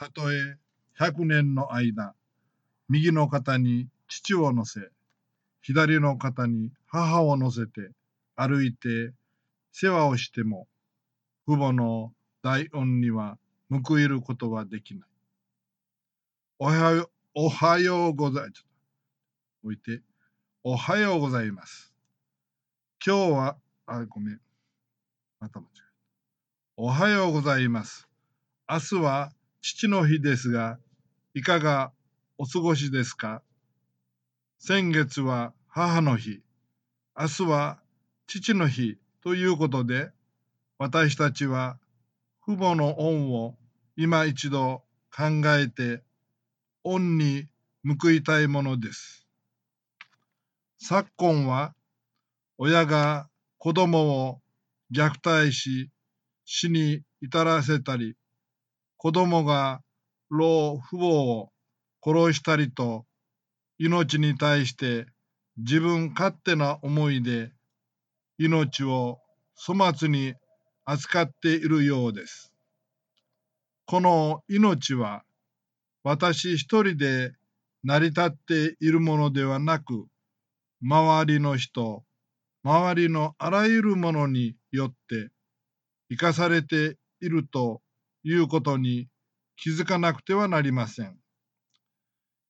たとえ100年の間、右の肩に父を乗せ、左の肩に母を乗せて歩いて世話をしても、父母の大恩には報いることはできない。おはよう、おはようございます。置いて、おはようございます。今日は、あ、ごめん。また間違えた。おはようございます。明日は父の日ですが、いかがお過ごしですか？先月は母の日、明日は父の日ということで、私たちは父母の恩を今一度考えて恩に報いたいものです。昨今は親が子供を虐待し死に至らせたり、子供が老父母を殺したりと命に対して自分勝手な思いで命を粗末に扱っているようです。この命は私一人で成り立っているものではなく、周りの人、周りのあらゆるものによって生かされているということに気づかなくてはなりません。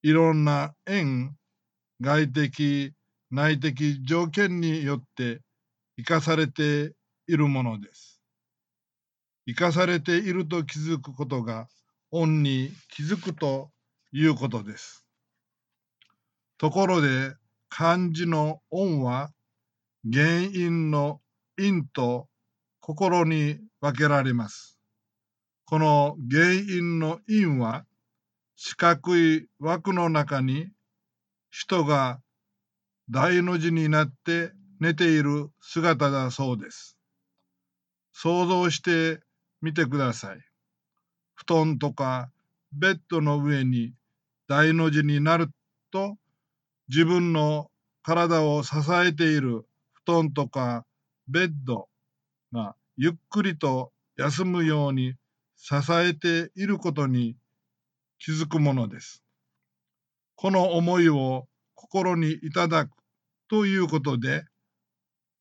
いろんな縁、外的、内的条件によって生かされているものです。生かされていると気づくことが恩に気づくということです。ところで漢字の恩は原因の因と心に分けられます。この原因の因は四角い枠の中に人が大の字になって寝ている姿だそうです。想像してみてください。布団とかベッドの上に大の字になると自分の体を支えている布団とかベッドがゆっくりと休むように支えていることに気づくものです。この思いを心にいただくということで、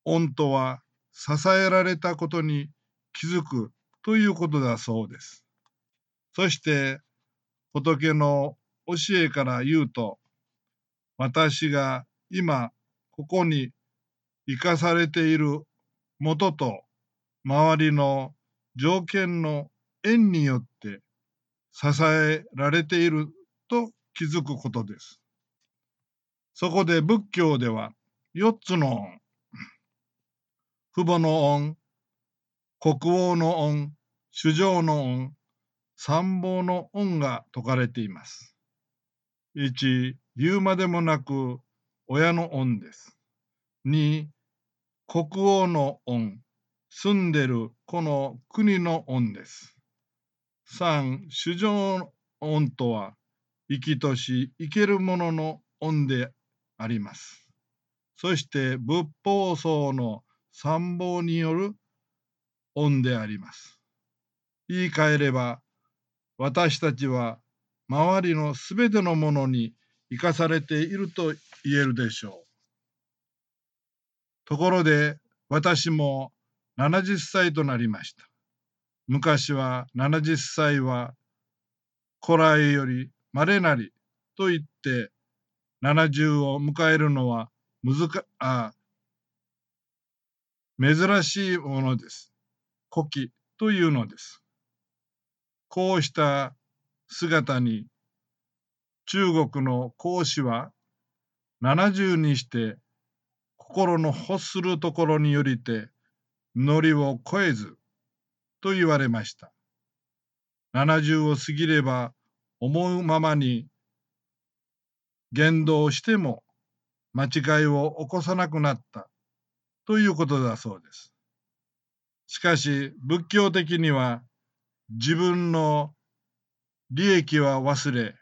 恩とは支えられたことに気づくということだそうです。そして仏の教えから言うと、私が今ここに生かされている元と周りの条件の縁によって支えられていると気づくことです。そこで仏教では4つの恩、父母の恩、国王の恩、主情の恩、参謀の恩が説かれています。1、言うまでもなく親の恩です。2、国王の恩、住んでるこの国の恩です。三、主情恩とは、生きとし生けるものの恩であります。そして仏法僧の参謀による恩であります。言い換えれば、私たちは周りのすべてのものに生かされていると言えるでしょう。ところで私も70歳となりました。昔は70歳は古来より稀なりと言って70を迎えるのは難あ珍しいものです。古希というのです。こうした姿に中国の孔子は70にして心の欲するところによりてノリを超えずと言われました。70を過ぎれば思うままに言動しても間違いを起こさなくなったということだそうです。しかし仏教的には自分の利益は忘れ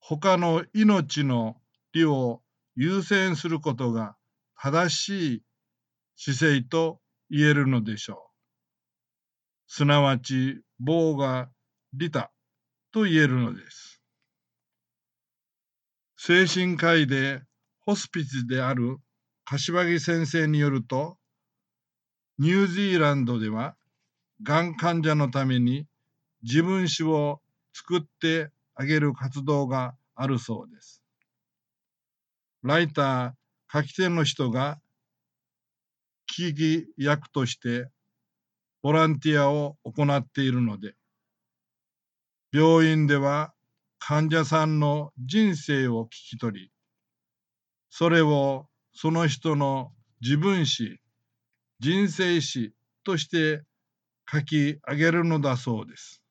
他の命の利を優先することが正しい姿勢と言えるのでしょう。すなわち、棒が利他と言えるのです。精神科医でホスピスである柏木先生によると、ニュージーランドでは、がん患者のために自分史を作ってあげる活動があるそうです。ライター、書き手の人が危機役としてボランティアを行っているので、病院では患者さんの人生を聞き取り、それをその人の自分史、人生史として書き上げるのだそうです。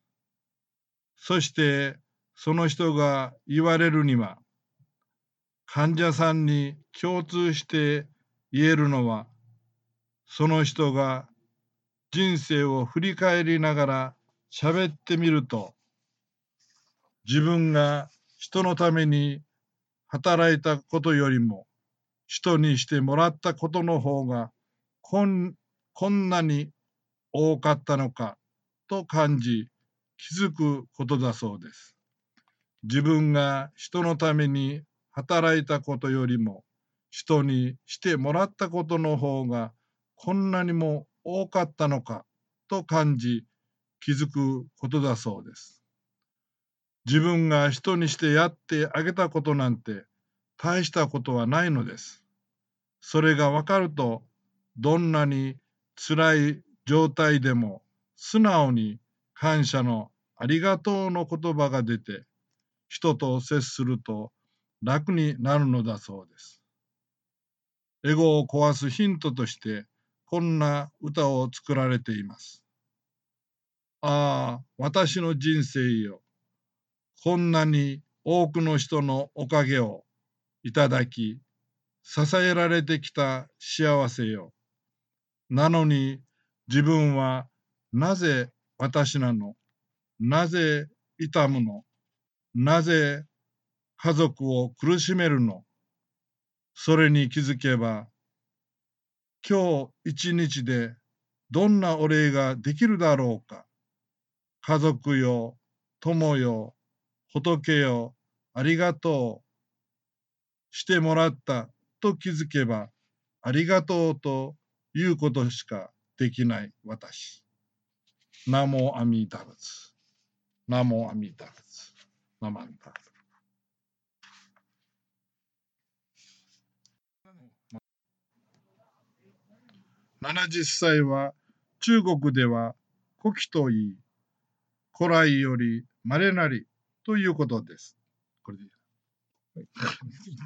そしてその人が言われるには、患者さんに共通して言えるのは、その人が人生を振り返りながら喋ってみると、自分が人のために働いたことよりも、人にしてもらったことの方がこんこんなに多かったのかと感じ気づくことだそうです。自分が人のために働いたことよりも人にしてもらったことの方がこんなにも多かったのかと感じ気づくことだそうです。自分が人にしてやってあげたことなんて大したことはないのです。それがわかるとどんなに辛い状態でも素直に感謝のありがとうの言葉が出て人と接すると楽になるのだそうです。エゴを壊すヒントとしてこんな歌を作られています。ああ、私の人生よ。こんなに多くの人のおかげをいただき、支えられてきた幸せよ。なのに自分はなぜ私なの？なぜ痛むの？なぜ家族を苦しめるの？それに気づけば、今日一日でどんなお礼ができるだろうか。家族よ、友よ、仏よ、ありがとう。してもらったと気づけば、ありがとうということしかできない私。ナモアミダ仏。ナモアミダ仏。ナマンダ。70歳は中国では古希といい、古来より稀なりということです。これで